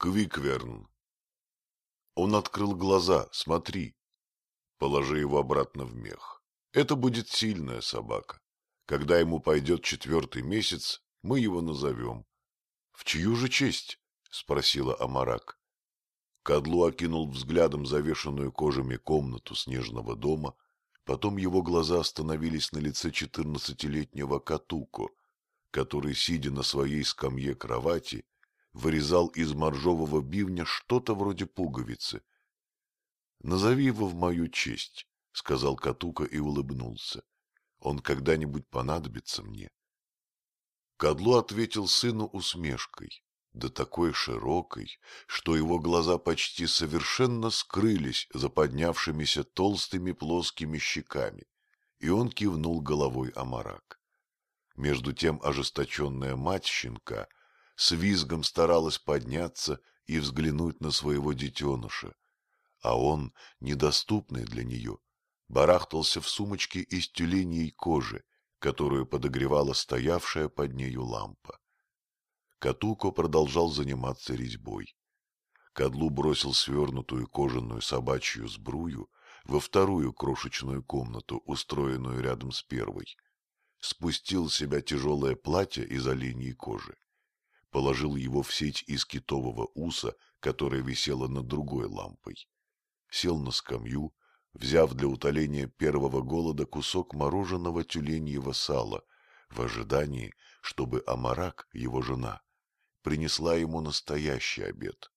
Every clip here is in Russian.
Квикверн. Он открыл глаза, смотри. Положи его обратно в мех. Это будет сильная собака. Когда ему пойдет четвертый месяц, мы его назовем. — В чью же честь? — спросила Амарак. Кадлу окинул взглядом завешенную кожами комнату снежного дома, потом его глаза остановились на лице четырнадцатилетнего Катуко, который, сидя на своей скамье кровати, вырезал из моржового бивня что-то вроде пуговицы. — Назови его в мою честь, — сказал Катука и улыбнулся. — Он когда-нибудь понадобится мне. Кадлу ответил сыну усмешкой, да такой широкой, что его глаза почти совершенно скрылись за поднявшимися толстыми плоскими щеками, и он кивнул головой Амарак. Между тем ожесточенная мать щенка с визгом старалась подняться и взглянуть на своего детеныша, а он, недоступный для нее, барахтался в сумочке из тюленей кожи, которую подогревала стоявшая под нею лампа. Катуко продолжал заниматься резьбой. Кадлу бросил свернутую кожаную собачью сбрую во вторую крошечную комнату, устроенную рядом с первой. Спустил с себя тяжелое платье из оленьей кожи. Положил его в сеть из китового уса, которая висела над другой лампой. Сел на скамью, взяв для утоления первого голода кусок мороженого тюленьего сала, в ожидании, чтобы Амарак, его жена, принесла ему настоящий обед,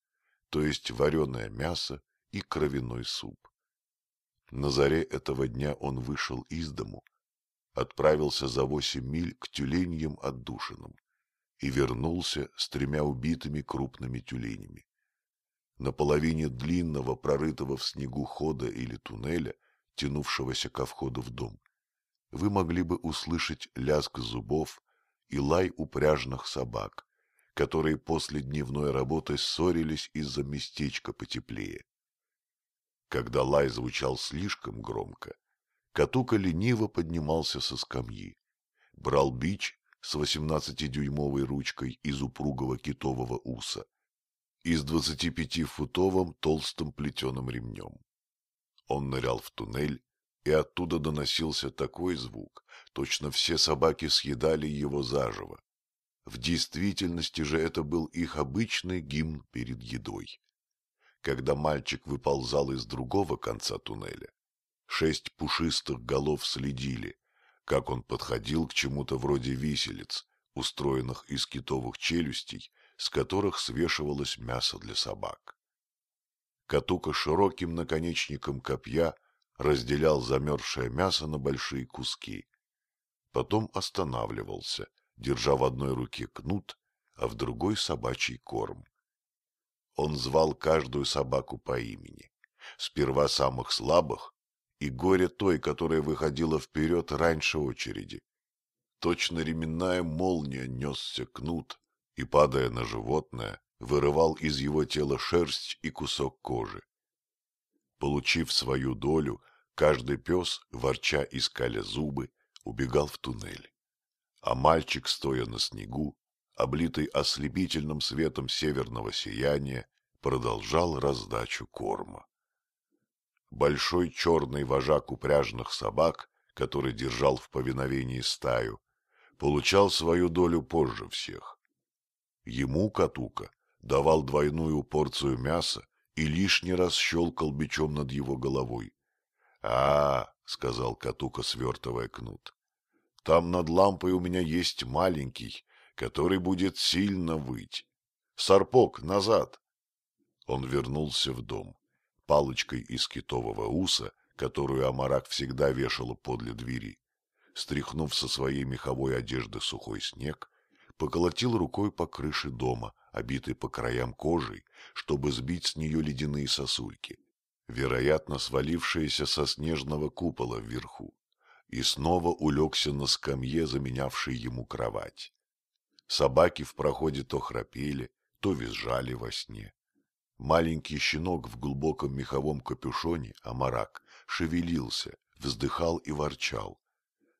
то есть вареное мясо и кровяной суп. На заре этого дня он вышел из дому, отправился за восемь миль к тюленьям отдушинам и вернулся с тремя убитыми крупными тюленями. На половине длинного, прорытого в снегу хода или туннеля, тянувшегося ко входу в дом, вы могли бы услышать лязг зубов и лай упряжных собак, которые после дневной работы ссорились из-за местечка потеплее. Когда лай звучал слишком громко, Катука лениво поднимался со скамьи, брал бич с восемнадцатидюймовой ручкой из упругого китового уса и с двадцатипятифутовым толстым плетеным ремнем. Он нырял в туннель, и оттуда доносился такой звук, точно все собаки съедали его заживо, в действительности же это был их обычный гимн перед едой. Когда мальчик выползал из другого конца туннеля, шесть пушистых голов следили, как он подходил к чему-то вроде виселиц, устроенных из китовых челюстей, с которых свешивалось мясо для собак. Катука широким наконечником копья разделял замерзшее мясо на большие куски. Потом останавливался — держа в одной руке кнут, а в другой собачий корм. Он звал каждую собаку по имени, сперва самых слабых и горе той, которая выходила вперед раньше очереди. Точно ременная молния несся кнут и, падая на животное, вырывал из его тела шерсть и кусок кожи. Получив свою долю, каждый пес, ворча и скаля зубы, убегал в туннель а мальчик, стоя на снегу, облитый ослепительным светом северного сияния, продолжал раздачу корма. Большой черный вожак упряжных собак, который держал в повиновении стаю, получал свою долю позже всех. Ему Катука давал двойную порцию мяса и лишний раз щелкал бичом над его головой. — А, — сказал Катука, свертывая кнут, там над лампой у меня есть маленький, который будет сильно выть. Сарпок, назад! Он вернулся в дом. Палочкой из китового уса, которую Амарак всегда вешала подле двери, стряхнув со своей меховой одежды сухой снег, поколотил рукой по крыше дома, обитой по краям кожей, чтобы сбить с нее ледяные сосульки, вероятно, свалившиеся со снежного купола вверху и снова улегся на скамье, заменявшей ему кровать. Собаки в проходе то храпели, то визжали во сне. Маленький щенок в глубоком меховом капюшоне, амарак, шевелился, вздыхал и ворчал.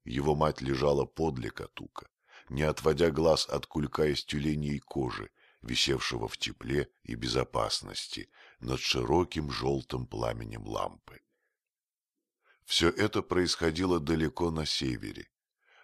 Его мать лежала подле катука, не отводя глаз от кулька из тюленей кожи, висевшего в тепле и безопасности над широким желтым пламенем лампы. Все это происходило далеко на севере,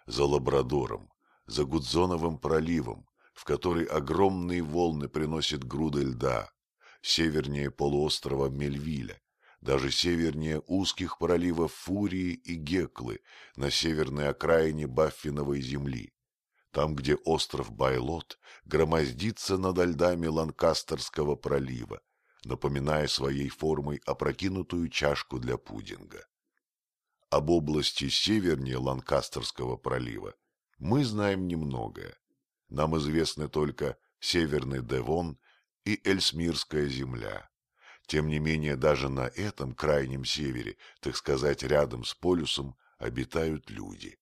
за Лабрадором, за Гудзоновым проливом, в который огромные волны приносят груды льда, севернее полуострова Мельвиля, даже севернее узких проливов Фурии и Геклы на северной окраине Баффиновой земли, там, где остров Байлот громоздится над льдами Ланкастерского пролива, напоминая своей формой опрокинутую чашку для пудинга. Об области севернее Ланкастерского пролива мы знаем немногое. Нам известны только Северный Девон и Эльсмирская земля. Тем не менее, даже на этом крайнем севере, так сказать, рядом с полюсом, обитают люди.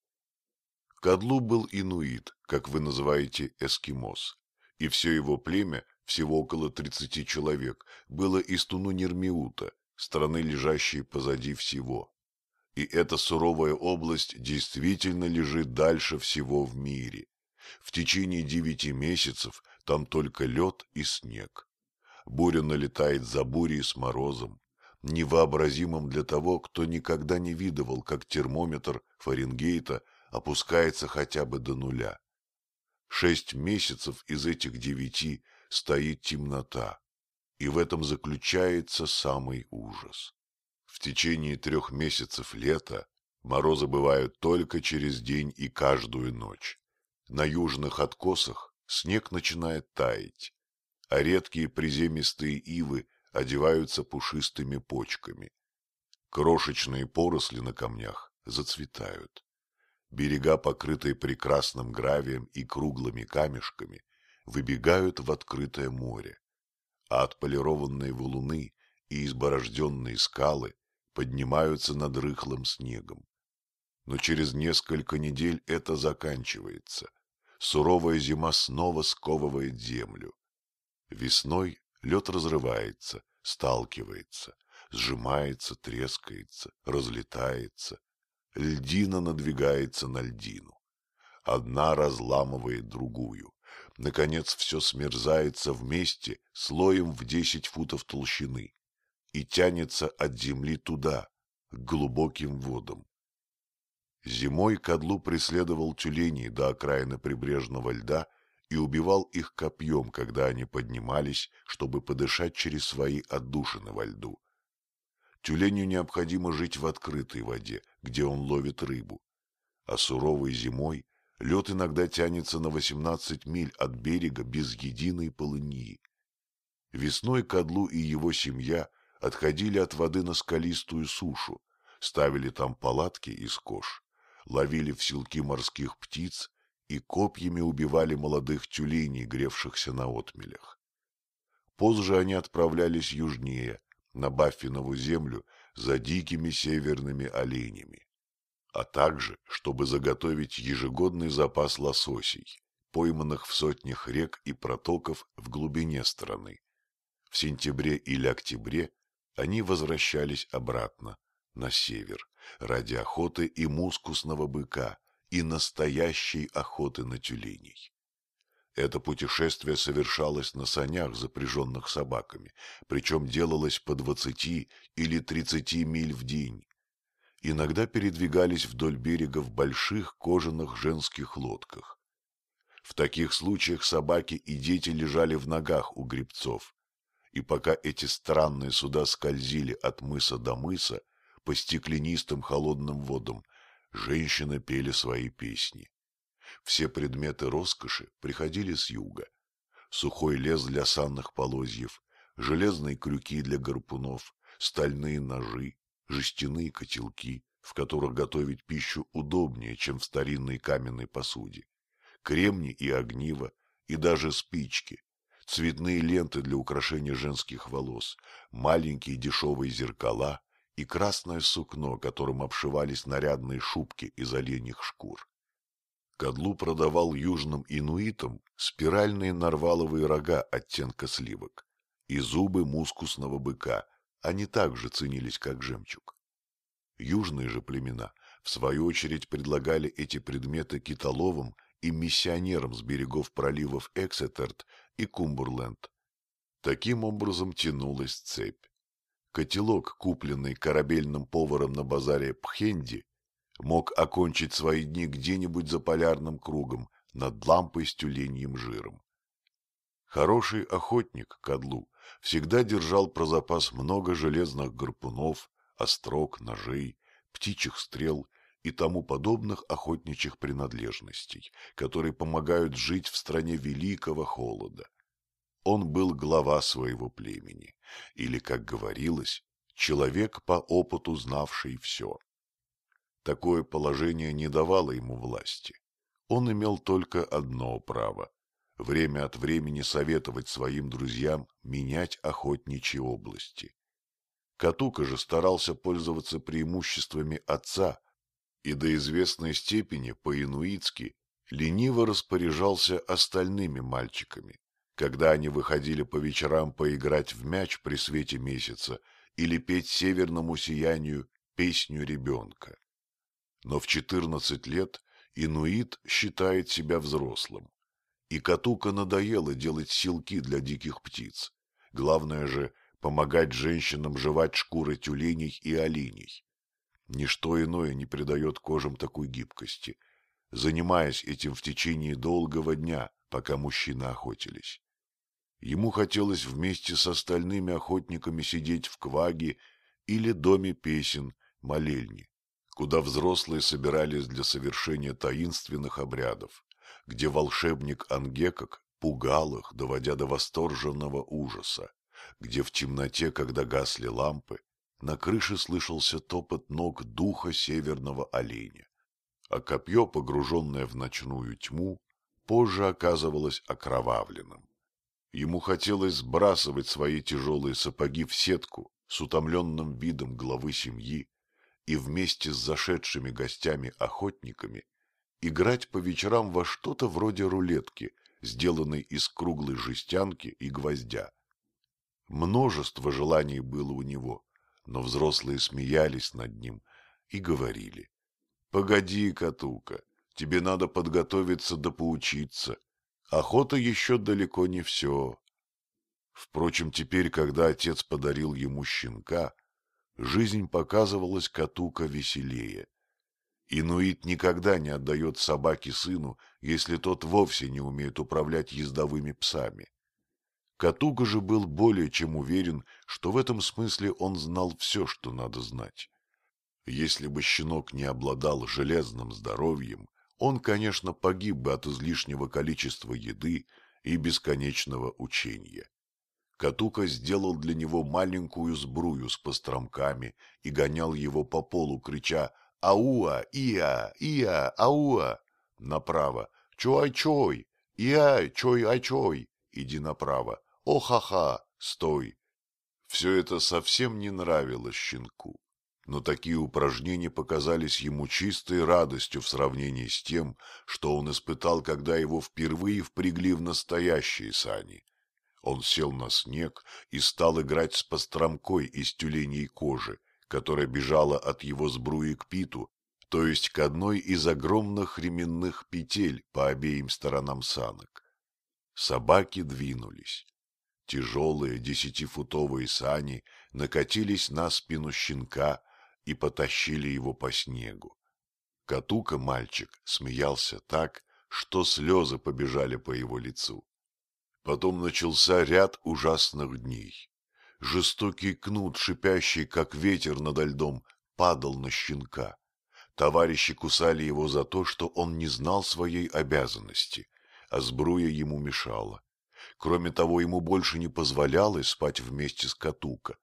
Кадлу был инуит, как вы называете эскимос, и все его племя, всего около тридцати человек, было из Тунунермиута, страны, лежащей позади всего. И эта суровая область действительно лежит дальше всего в мире. В течение девяти месяцев там только лед и снег. Буря налетает за бурей с морозом, невообразимым для того, кто никогда не видывал, как термометр Фаренгейта опускается хотя бы до нуля. Шесть месяцев из этих девяти стоит темнота, и в этом заключается самый ужас. В течение трех месяцев лета морозы бывают только через день и каждую ночь. На южных откосах снег начинает таять, а редкие приземистые ивы одеваются пушистыми почками. Крошечные поросли на камнях зацветают. Берега, покрытые прекрасным гравием и круглыми камешками, выбегают в открытое море, а отполированные валуны и изборожденные скалы поднимаются над рыхлым снегом. Но через несколько недель это заканчивается. Суровая зима снова сковывает землю. Весной лед разрывается, сталкивается, сжимается, трескается, разлетается. Льдина надвигается на льдину. Одна разламывает другую. Наконец все смерзается вместе слоем в десять футов толщины и тянется от земли туда, к глубоким водам. Зимой Кадлу преследовал тюленей до окраины прибрежного льда и убивал их копьем, когда они поднимались, чтобы подышать через свои отдушины во льду. Тюленю необходимо жить в открытой воде, где он ловит рыбу. А суровой зимой лед иногда тянется на 18 миль от берега без единой полыньи. Весной Кадлу и его семья отходили от воды на скалистую сушу, ставили там палатки из кож, ловили в селки морских птиц и копьями убивали молодых тюленей, гревшихся на отмелях. Позже они отправлялись южнее, на Баффинову землю, за дикими северными оленями, а также, чтобы заготовить ежегодный запас лососей, пойманных в сотнях рек и протоков в глубине страны. В сентябре или октябре они возвращались обратно, на север, ради охоты и мускусного быка, и настоящей охоты на тюленей. Это путешествие совершалось на санях, запряженных собаками, причем делалось по двадцати или тридцати миль в день. Иногда передвигались вдоль берега в больших кожаных женских лодках. В таких случаях собаки и дети лежали в ногах у гребцов, и пока эти странные суда скользили от мыса до мыса по стеклянистым холодным водам, женщины пели свои песни. Все предметы роскоши приходили с юга. Сухой лес для санных полозьев, железные крюки для гарпунов, стальные ножи, жестяные котелки, в которых готовить пищу удобнее, чем в старинной каменной посуде, кремни и огниво, и даже спички, цветные ленты для украшения женских волос, маленькие дешевые зеркала и красное сукно, которым обшивались нарядные шубки из оленьих шкур. Кадлу продавал южным инуитам спиральные нарваловые рога оттенка сливок и зубы мускусного быка, они также ценились как жемчуг. Южные же племена, в свою очередь, предлагали эти предметы китоловым и миссионером с берегов проливов Эксетерт и Кумберленд. Таким образом тянулась цепь. Котелок, купленный корабельным поваром на базаре Пхенди, мог окончить свои дни где-нибудь за полярным кругом над лампой с тюленьим жиром. Хороший охотник Кадлу всегда держал про запас много железных гарпунов, острог, ножей, птичьих стрел и тому подобных охотничьих принадлежностей, которые помогают жить в стране великого холода. Он был глава своего племени, или, как говорилось, человек по опыту знавший все. Такое положение не давало ему власти. Он имел только одно право – время от времени советовать своим друзьям менять охотничьи области. Катука же старался пользоваться преимуществами отца и до известной степени по-инуитски лениво распоряжался остальными мальчиками, когда они выходили по вечерам поиграть в мяч при свете месяца или петь северному сиянию песню ребенка. Но в четырнадцать лет инуит считает себя взрослым, и Катука надоело делать силки для диких птиц. Главное же – помогать женщинам жевать шкуры тюленей и оленей. Ничто иное не придает кожам такой гибкости, занимаясь этим в течение долгого дня, пока мужчины охотились. Ему хотелось вместе с остальными охотниками сидеть в кваге или доме песен, молельни, куда взрослые собирались для совершения таинственных обрядов, где волшебник Ангекок пугал их, доводя до восторженного ужаса, где в темноте, когда гасли лампы, на крыше слышался топот ног духа северного оленя, а копье, погруженное в ночную тьму, позже оказывалось окровавленным. Ему хотелось сбрасывать свои тяжелые сапоги в сетку с утомленным видом главы семьи и вместе с зашедшими гостями-охотниками играть по вечерам во что-то вроде рулетки, сделанной из круглой жестянки и гвоздя. Множество желаний было у него, но взрослые смеялись над ним и говорили. — Погоди, Катука, тебе надо подготовиться да поучиться. Охота еще далеко не все. Впрочем, теперь, когда отец подарил ему щенка, жизнь показывалась Катука веселее. Инуит никогда не отдает собаке сыну, если тот вовсе не умеет управлять ездовыми псами. Катуга же был более чем уверен, что в этом смысле он знал все, что надо знать. Если бы щенок не обладал железным здоровьем, он, конечно, погиб бы от излишнего количества еды и бесконечного учения. Катука сделал для него маленькую сбрую с постромками и гонял его по полу, крича «Ауа! Иа! Иа! Ауа!» Направо «Чой-чой! Иа! Чой-ай-чой!» Иди направо «О-ха-ха! Стой!» Все это совсем не нравилось щенку но такие упражнения показались ему чистой радостью в сравнении с тем, что он испытал, когда его впервые впрягли в настоящие сани. Он сел на снег и стал играть с постромкой из тюленей кожи, которая бежала от его сбруи к питу, то есть к одной из огромных ременных петель по обеим сторонам санок. Собаки двинулись. Тяжелые десятифутовые сани накатились на спину щенка, и потащили его по снегу. Катука мальчик смеялся так, что слезы побежали по его лицу. Потом начался ряд ужасных дней. Жестокий кнут, шипящий, как ветер над льдом, падал на щенка. Товарищи кусали его за то, что он не знал своей обязанности, а сбруя ему мешала. Кроме того, ему больше не позволялось спать вместе с Катука,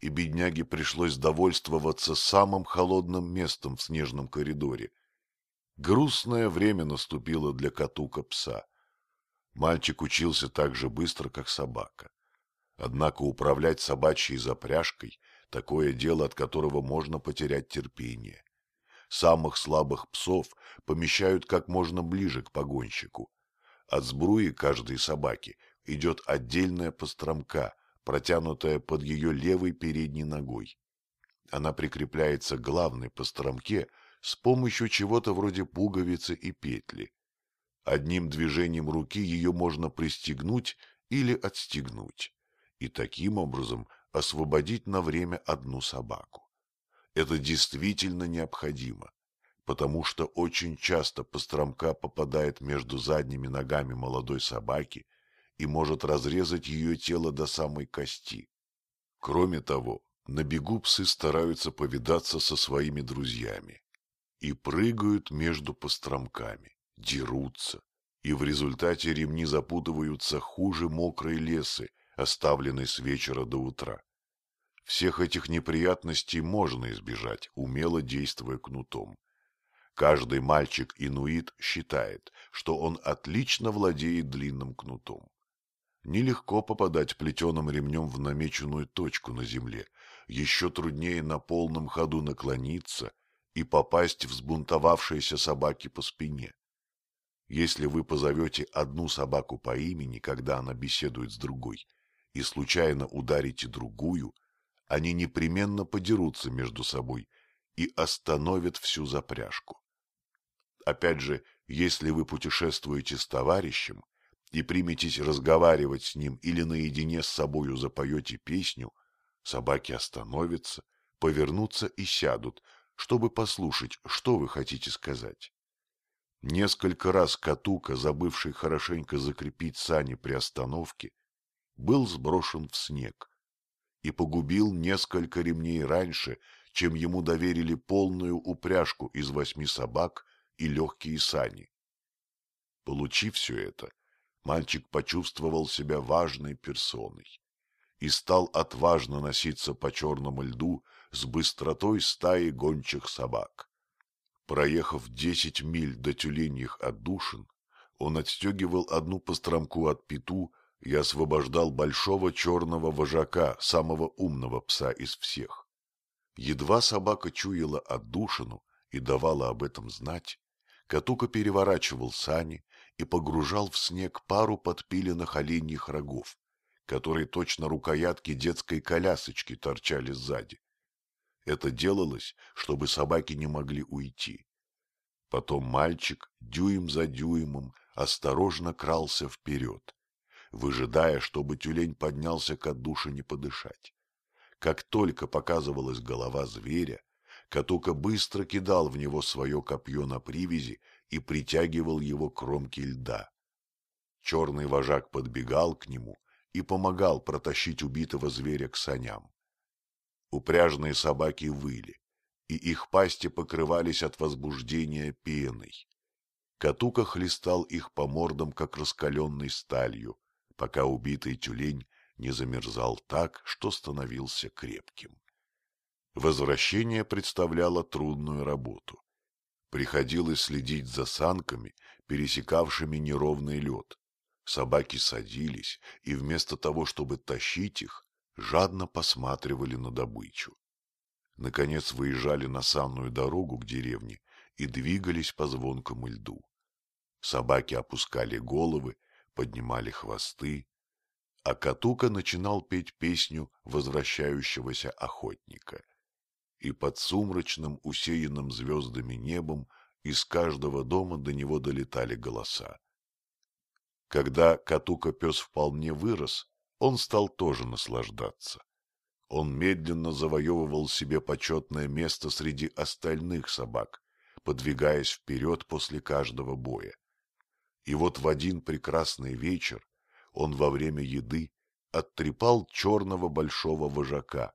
и бедняге пришлось довольствоваться самым холодным местом в снежном коридоре. Грустное время наступило для Катука пса. Мальчик учился так же быстро, как собака. Однако управлять собачьей запряжкой – такое дело, от которого можно потерять терпение. Самых слабых псов помещают как можно ближе к погонщику. От сбруи каждой собаки идет отдельная постромка, протянутая под ее левой передней ногой. Она прикрепляется к главной постромке с помощью чего-то вроде пуговицы и петли. Одним движением руки ее можно пристегнуть или отстегнуть, и таким образом освободить на время одну собаку. Это действительно необходимо, потому что очень часто постромка попадает между задними ногами молодой собаки и может разрезать ее тело до самой кости. Кроме того, на бегу псы стараются повидаться со своими друзьями и прыгают между постромками, дерутся, и в результате ремни запутываются хуже мокрой лесы, оставленной с вечера до утра. Всех этих неприятностей можно избежать, умело действуя кнутом. Каждый мальчик-инуит считает, что он отлично владеет длинным кнутом. Нелегко попадать плетеным ремнем в намеченную точку на земле, еще труднее на полном ходу наклониться и попасть взбунтовавшейся собаке по спине. Если вы позовете одну собаку по имени, когда она беседует с другой, и случайно ударите другую, они непременно подерутся между собой и остановят всю запряжку. Опять же, если вы путешествуете с товарищем и приметесь разговаривать с ним или наедине с собою запоете песню, собаки остановятся, повернутся и сядут, чтобы послушать, что вы хотите сказать. Несколько раз Катука, забывший хорошенько закрепить сани при остановке, был сброшен в снег и погубил несколько ремней раньше, чем ему доверили полную упряжку из восьми собак и легкие сани. Получив все это, мальчик почувствовал себя важной персоной и стал отважно носиться по черному льду с быстротой стаи гончих собак. Проехав десять миль до тюленьих отдушин, он отстегивал одну постромку от пету и освобождал большого черного вожака, самого умного пса из всех. Едва собака чуяла отдушину и давала об этом знать, Катука переворачивал сани и погружал в снег пару подпиленных оленьих рогов, которые точно рукоятки детской колясочки торчали сзади. Это делалось, чтобы собаки не могли уйти. Потом мальчик дюйм за дюймом осторожно крался вперед, выжидая, чтобы тюлень поднялся к отдушине подышать. Как только показывалась голова зверя, Катука быстро кидал в него свое копье на привязи и притягивал его к кромке льда. Черный вожак подбегал к нему и помогал протащить убитого зверя к саням. Упряжные собаки выли, и их пасти покрывались от возбуждения пеной. Катука хлестал их по мордам, как раскаленной сталью, пока убитый тюлень не замерзал так, что становился крепким. Возвращение представляло трудную работу. Приходилось следить за санками, пересекавшими неровный лед. Собаки садились, и вместо того, чтобы тащить их, жадно посматривали на добычу. Наконец выезжали на санную дорогу к деревне и двигались по звонкому льду. Собаки опускали головы, поднимали хвосты, а Катука начинал петь песню возвращающегося охотника и под сумрачным, усеянным звездами небом из каждого дома до него долетали голоса. Когда Катука-пес вполне вырос, он стал тоже наслаждаться. Он медленно завоевывал себе почетное место среди остальных собак, подвигаясь вперед после каждого боя. И вот в один прекрасный вечер он во время еды оттрепал черного большого вожака,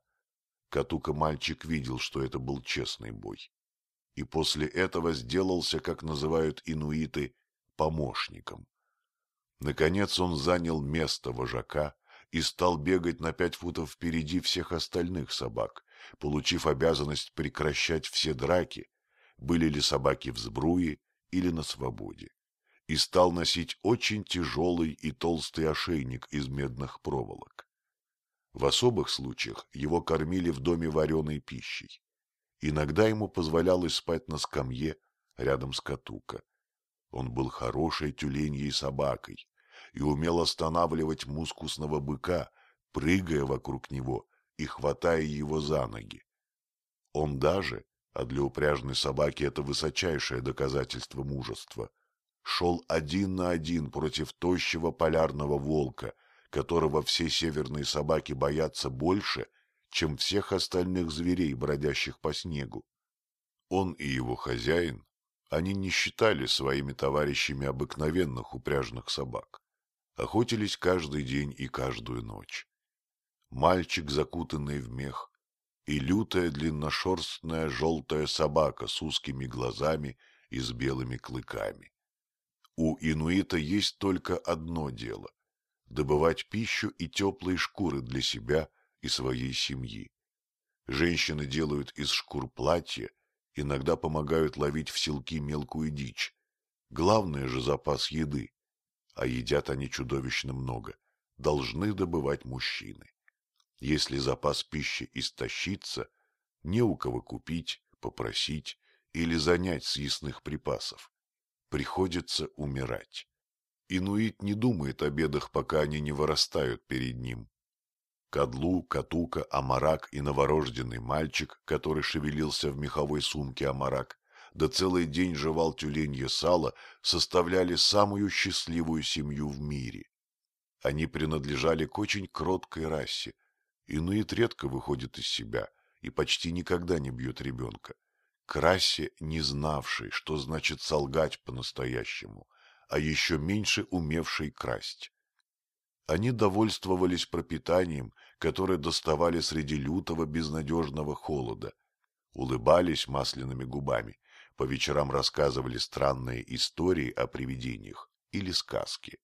Катука мальчик видел, что это был честный бой. И после этого сделался, как называют инуиты, помощником. Наконец он занял место вожака и стал бегать на пять футов впереди всех остальных собак, получив обязанность прекращать все драки, были ли собаки в сбруе или на свободе, и стал носить очень тяжелый и толстый ошейник из медных проволок. В особых случаях его кормили в доме вареной пищей. Иногда ему позволялось спать на скамье рядом с Катука. Он был хорошей тюленьей собакой и умел останавливать мускусного быка, прыгая вокруг него и хватая его за ноги. Он даже, а для упряжной собаки это высочайшее доказательство мужества, шел один на один против тощего полярного волка, которого все северные собаки боятся больше, чем всех остальных зверей, бродящих по снегу. Он и его хозяин, они не считали своими товарищами обыкновенных упряжных собак. Охотились каждый день и каждую ночь. Мальчик, закутанный в мех, и лютая длинношерстная желтая собака с узкими глазами и с белыми клыками. У инуита есть только одно дело – добывать пищу и теплые шкуры для себя и своей семьи. Женщины делают из шкур платья, иногда помогают ловить в селки мелкую дичь. Главное же запас еды, а едят они чудовищно много, должны добывать мужчины. Если запас пищи истощится, не у кого купить, попросить или занять съестных припасов. Приходится умирать. Инуит не думает о бедах, пока они не вырастают перед ним. Кадлу, Катука, Амарак и новорожденный мальчик, который шевелился в меховой сумке Амарак, да целый день жевал тюленье сало, составляли самую счастливую семью в мире. Они принадлежали к очень кроткой расе, Инуит редко выходит из себя и почти никогда не бьет ребенка. Красе, не знавший, что значит солгать по-настоящему, а еще меньше умевший красть. Они довольствовались пропитанием, которое доставали среди лютого безнадежного холода, улыбались масляными губами, по вечерам рассказывали странные истории о привидениях или сказки.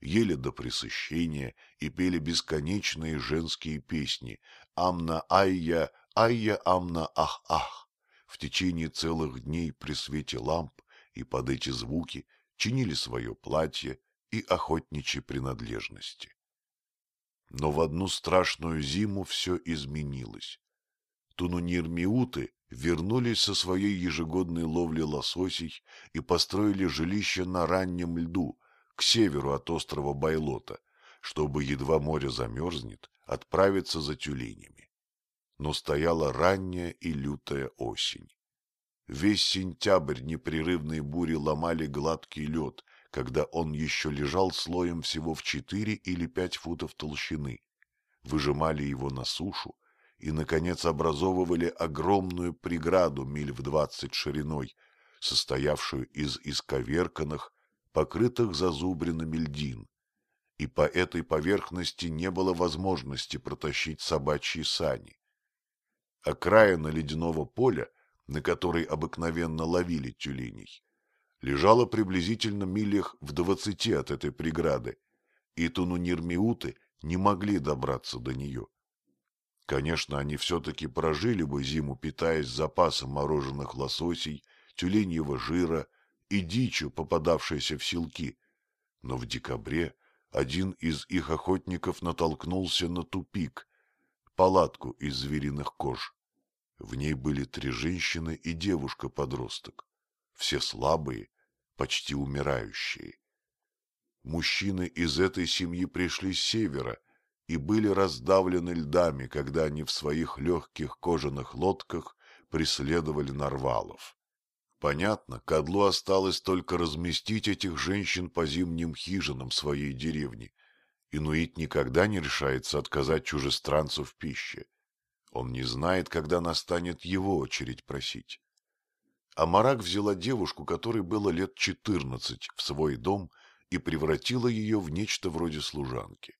Ели до пресыщения и пели бесконечные женские песни «Амна-айя, айя-амна, ах-ах» в течение целых дней при свете ламп и под эти звуки чинили свое платье и охотничьи принадлежности. Но в одну страшную зиму все изменилось. Тунунирмиуты вернулись со своей ежегодной ловли лососей и построили жилище на раннем льду, к северу от острова Байлота, чтобы, едва море замерзнет, отправиться за тюленями. Но стояла ранняя и лютая осень. Весь сентябрь непрерывные бури ломали гладкий лед, когда он еще лежал слоем всего в четыре или пять футов толщины, выжимали его на сушу и, наконец, образовывали огромную преграду миль в двадцать шириной, состоявшую из исковерканных, покрытых зазубринами льдин, и по этой поверхности не было возможности протащить собачьи сани. Окраина ледяного поля, на которой обыкновенно ловили тюленей, лежала приблизительно милях в двадцати от этой преграды, и тунунирмиуты не могли добраться до нее. Конечно, они все-таки прожили бы зиму, питаясь запасом мороженых лососей, тюленьего жира и дичью, попадавшейся в селки. Но в декабре один из их охотников натолкнулся на тупик, палатку из звериных кож. В ней были три женщины и девушка-подросток, все слабые, почти умирающие. Мужчины из этой семьи пришли с севера и были раздавлены льдами, когда они в своих легких кожаных лодках преследовали нарвалов. Понятно, Кадлу осталось только разместить этих женщин по зимним хижинам своей деревни. Инуит никогда не решается отказать чужестранцу в пище. Он не знает, когда настанет его очередь просить. Амарак взяла девушку, которой было лет четырнадцать, в свой дом и превратила ее в нечто вроде служанки.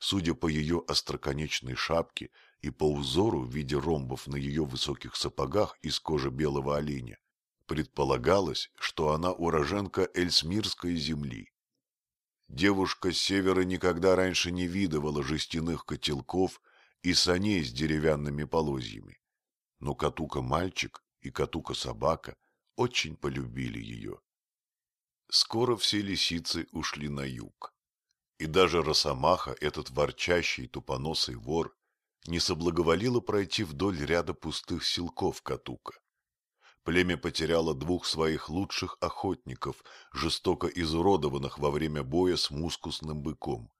Судя по ее остроконечной шапке и по узору в виде ромбов на ее высоких сапогах из кожи белого оленя, Предполагалось, что она уроженка Эльсмирской земли. Девушка с севера никогда раньше не видывала жестяных котелков и саней с деревянными полозьями. Но Катука-мальчик и Катука-собака очень полюбили ее. Скоро все лисицы ушли на юг. И даже Росомаха, этот ворчащий тупоносый вор, не соблаговолила пройти вдоль ряда пустых селков Катука. Племя потеряло двух своих лучших охотников, жестоко изуродованных во время боя с мускусным быком,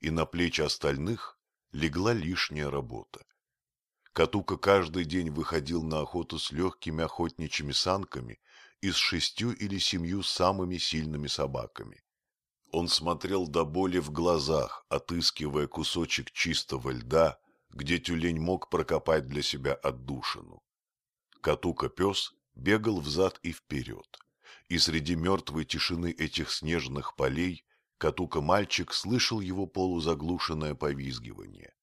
и на плечи остальных легла лишняя работа. Катука каждый день выходил на охоту с легкими охотничьими санками и с шестью или семью самыми сильными собаками. Он смотрел до боли в глазах, отыскивая кусочек чистого льда, где тюлень мог прокопать для себя отдушину. Катука-пес бегал взад и вперед, и среди мертвой тишины этих снежных полей Катука-мальчик слышал его полузаглушенное повизгивание.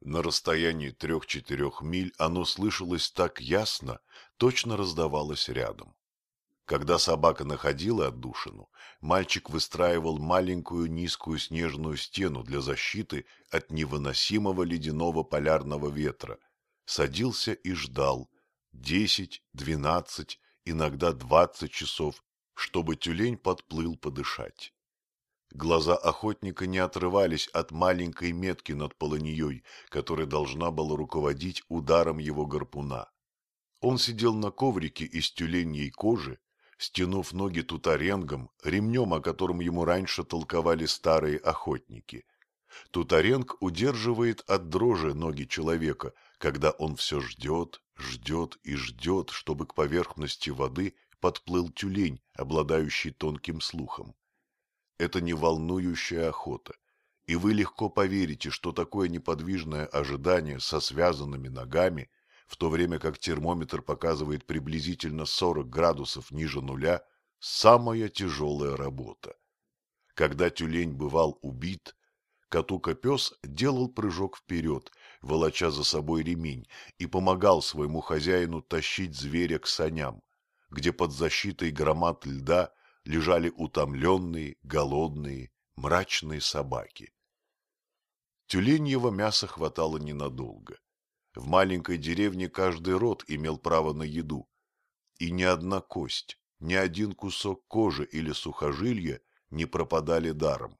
На расстоянии трех-четырех миль оно слышалось так ясно, точно раздавалось рядом. Когда собака находила отдушину, мальчик выстраивал маленькую низкую снежную стену для защиты от невыносимого ледяного полярного ветра, садился и ждал десять, двенадцать, иногда двадцать часов, чтобы тюлень подплыл подышать. Глаза охотника не отрывались от маленькой метки над полыньей, которая должна была руководить ударом его гарпуна. Он сидел на коврике из тюленьей кожи, стянув ноги тутаренгом, ремнем, о котором ему раньше толковали старые охотники. Тутаренг удерживает от дрожи ноги человека, когда он все ждет, ждет и ждет, чтобы к поверхности воды подплыл тюлень, обладающий тонким слухом это не волнующая охота, и вы легко поверите, что такое неподвижное ожидание со связанными ногами, в то время как термометр показывает приблизительно 40 градусов ниже нуля, самая тяжелая работа. Когда тюлень бывал убит, Катука-пес делал прыжок вперед, волоча за собой ремень, и помогал своему хозяину тащить зверя к саням, где под защитой громад льда лежали утомленные, голодные, мрачные собаки. Тюленьего мяса хватало ненадолго. В маленькой деревне каждый род имел право на еду, и ни одна кость, ни один кусок кожи или сухожилия не пропадали даром.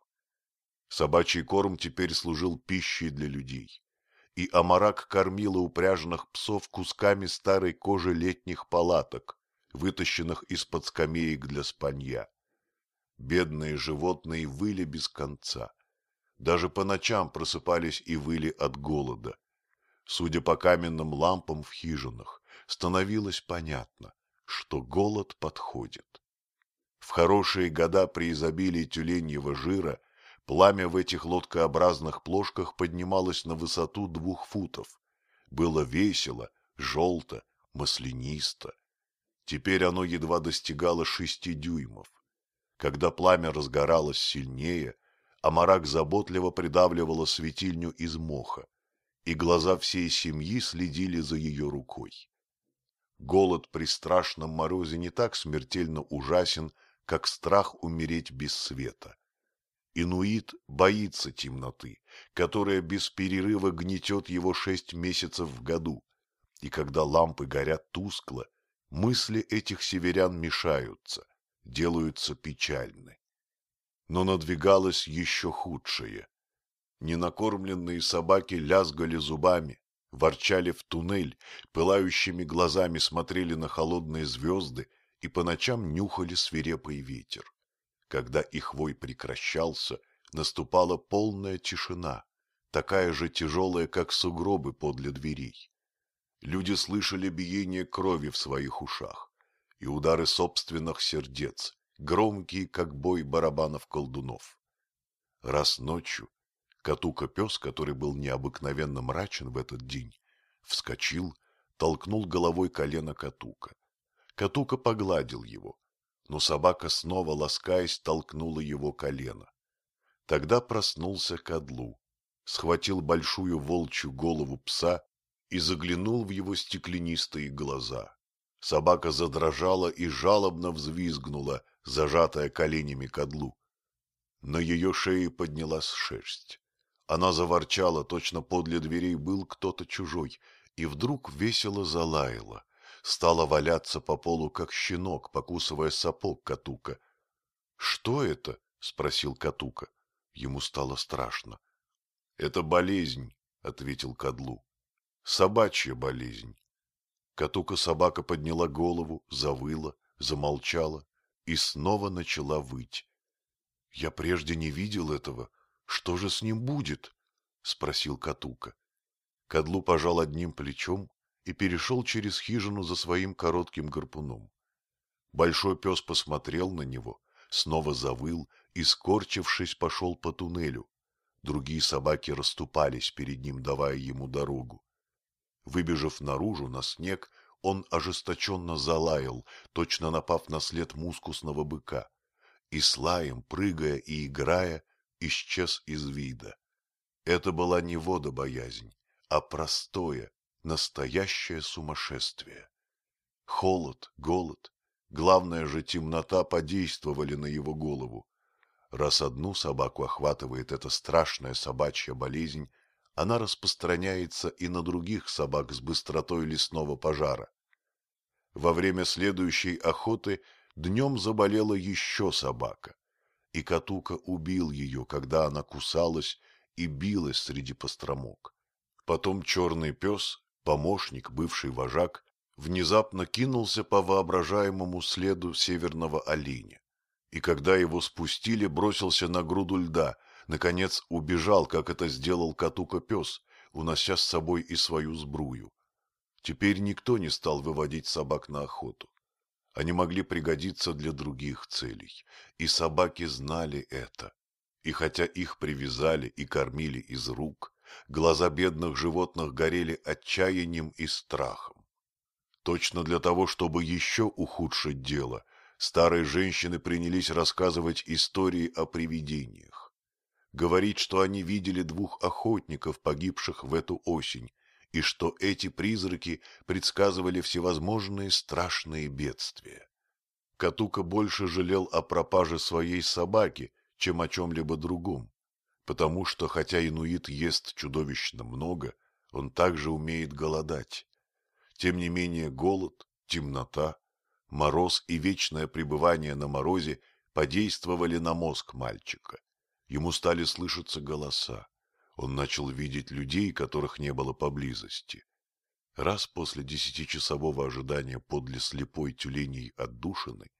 Собачий корм теперь служил пищей для людей, и Амарак кормила упряженных псов кусками старой кожи летних палаток, вытащенных из-под скамеек для спанья. Бедные животные выли без конца. Даже по ночам просыпались и выли от голода. Судя по каменным лампам в хижинах, становилось понятно, что голод подходит. В хорошие года при изобилии тюленьего жира пламя в этих лодкообразных плошках поднималось на высоту двух футов. Было весело, желто, маслянисто. Теперь оно едва достигало шести дюймов. Когда пламя разгоралось сильнее, Амарак заботливо придавливала светильню из моха, и глаза всей семьи следили за ее рукой. Голод при страшном морозе не так смертельно ужасен, как страх умереть без света. Инуит боится темноты, которая без перерыва гнетет его шесть месяцев в году, и когда лампы горят тускло, мысли этих северян мешаются, делаются печальны. Но надвигалось еще худшее. Ненакормленные собаки лязгали зубами, ворчали в туннель, пылающими глазами смотрели на холодные звезды и по ночам нюхали свирепый ветер. Когда их вой прекращался, наступала полная тишина, такая же тяжелая, как сугробы подле дверей. Люди слышали биение крови в своих ушах и удары собственных сердец, громкие, как бой барабанов-колдунов. Раз ночью Катука-пес, который был необыкновенно мрачен в этот день, вскочил, толкнул головой колено Катука. Катука погладил его, но собака снова, ласкаясь, толкнула его колено. Тогда проснулся Кадлу, схватил большую волчью голову пса и заглянул в его стеклянистые глаза. Собака задрожала и жалобно взвизгнула, зажатая коленями кадлу. На ее шее поднялась шерсть. Она заворчала, точно подле дверей был кто-то чужой, и вдруг весело залаяла. Стала валяться по полу, как щенок, покусывая сапог Катука. — Что это? — спросил Катука. Ему стало страшно. — Это болезнь, — ответил Кадлу. Собачья болезнь. Катука-собака подняла голову, завыла, замолчала и снова начала выть. — Я прежде не видел этого. Что же с ним будет? — спросил Катука. Кадлу пожал одним плечом и перешел через хижину за своим коротким гарпуном. Большой пес посмотрел на него, снова завыл и, скорчившись, пошел по туннелю. Другие собаки расступались перед ним, давая ему дорогу. Выбежав наружу на снег, он ожесточенно залаял, точно напав на след мускусного быка, и с лаем, прыгая и играя, исчез из вида. Это была не водобоязнь, а простое, настоящее сумасшествие. Холод, голод, главное же темнота подействовали на его голову. Раз одну собаку охватывает эта страшная собачья болезнь, она распространяется и на других собак с быстротой лесного пожара. Во время следующей охоты днем заболела еще собака, и Катука убил ее, когда она кусалась и билась среди постромок. Потом черный пес, помощник, бывший вожак, внезапно кинулся по воображаемому следу северного оленя, и когда его спустили, бросился на груду льда, наконец убежал, как это сделал Катука-пес, унося с собой и свою сбрую. Теперь никто не стал выводить собак на охоту. Они могли пригодиться для других целей, и собаки знали это. И хотя их привязали и кормили из рук, глаза бедных животных горели отчаянием и страхом. Точно для того, чтобы еще ухудшить дело, старые женщины принялись рассказывать истории о привидениях. Говорить, что они видели двух охотников, погибших в эту осень, и что эти призраки предсказывали всевозможные страшные бедствия. Катука больше жалел о пропаже своей собаки, чем о чем-либо другом, потому что, хотя инуит ест чудовищно много, он также умеет голодать. Тем не менее голод, темнота, мороз и вечное пребывание на морозе подействовали на мозг мальчика. Ему стали слышаться голоса. Он начал видеть людей, которых не было поблизости. Раз после десятичасового ожидания подле слепой тюленей отдушины,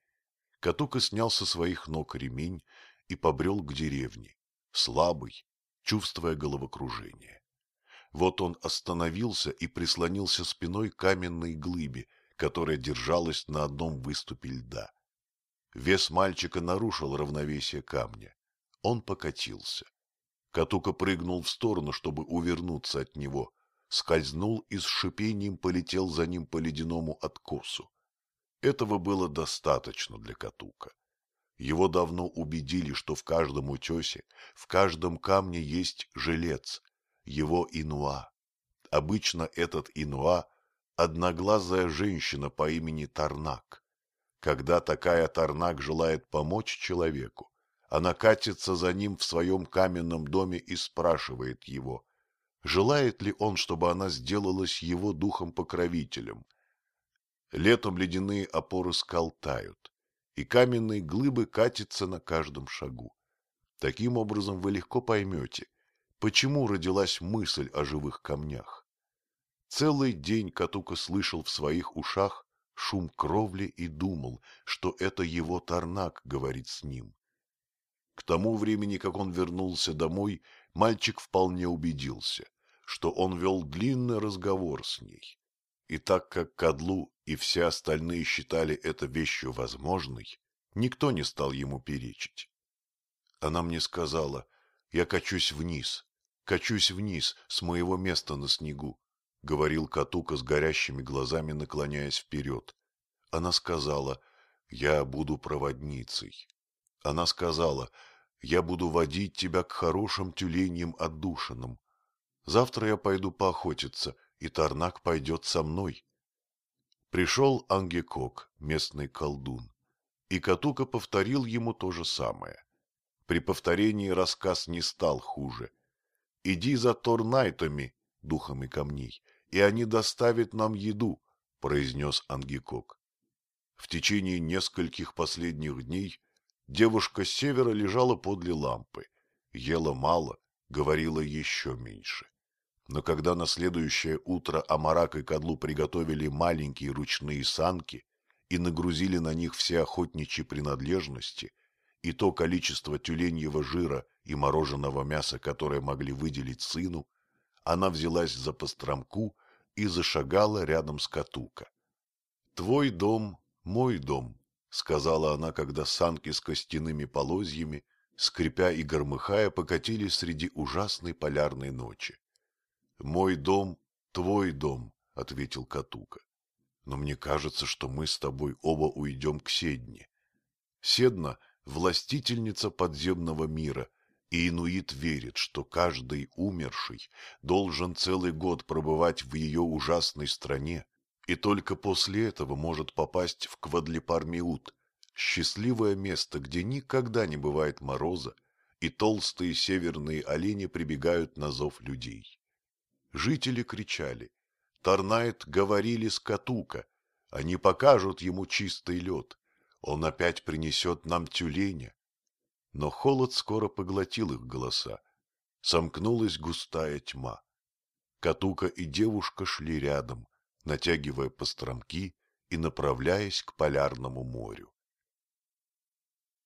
Катука снял со своих ног ремень и побрел к деревне, слабый, чувствуя головокружение. Вот он остановился и прислонился спиной к каменной глыбе, которая держалась на одном выступе льда. Вес мальчика нарушил равновесие камня. Он покатился. Катука прыгнул в сторону, чтобы увернуться от него, скользнул и с шипением полетел за ним по ледяному откосу. Этого было достаточно для Катука. Его давно убедили, что в каждом утесе, в каждом камне есть жилец, его инуа. Обычно этот инуа – одноглазая женщина по имени Тарнак. Когда такая Тарнак желает помочь человеку, она катится за ним в своем каменном доме и спрашивает его, желает ли он, чтобы она сделалась его духом-покровителем. Летом ледяные опоры скал тают, и каменные глыбы катятся на каждом шагу. Таким образом вы легко поймете, почему родилась мысль о живых камнях. Целый день Катука слышал в своих ушах шум кровли и думал, что это его Тарнак говорит с ним. К тому времени, как он вернулся домой, мальчик вполне убедился, что он вел длинный разговор с ней. И так как Кадлу и все остальные считали это вещью возможной, никто не стал ему перечить. Она мне сказала, я качусь вниз, качусь вниз с моего места на снегу, — говорил Катука с горящими глазами, наклоняясь вперед. Она сказала, я буду проводницей. Она сказала, я буду водить тебя к хорошим тюленям отдушинам. Завтра я пойду поохотиться, и Тарнак пойдет со мной. Пришел Ангекок, местный колдун, и Катука повторил ему то же самое. При повторении рассказ не стал хуже. «Иди за Торнайтами, духами камней, и они доставят нам еду», — произнес Ангекок. В течение нескольких последних дней Девушка с севера лежала подле лампы, ела мало, говорила еще меньше. Но когда на следующее утро Амарак и Кадлу приготовили маленькие ручные санки и нагрузили на них все охотничьи принадлежности и то количество тюленьего жира и мороженого мяса, которое могли выделить сыну, она взялась за постромку и зашагала рядом с Катука. «Твой дом – мой дом», — сказала она, когда санки с костяными полозьями, скрипя и громыхая, покатились среди ужасной полярной ночи. — Мой дом — твой дом, — ответил Катука. — Но мне кажется, что мы с тобой оба уйдем к Седне. Седна — властительница подземного мира, и инуит верит, что каждый умерший должен целый год пробывать в ее ужасной стране, и только после этого может попасть в Квадлипар-Миут, счастливое место, где никогда не бывает мороза, и толстые северные олени прибегают на зов людей. Жители кричали. Торнайт говорили с Катука. Они покажут ему чистый лед. Он опять принесет нам тюленя. Но холод скоро поглотил их голоса. Сомкнулась густая тьма. Катука и девушка шли рядом, натягивая постромки и направляясь к полярному морю.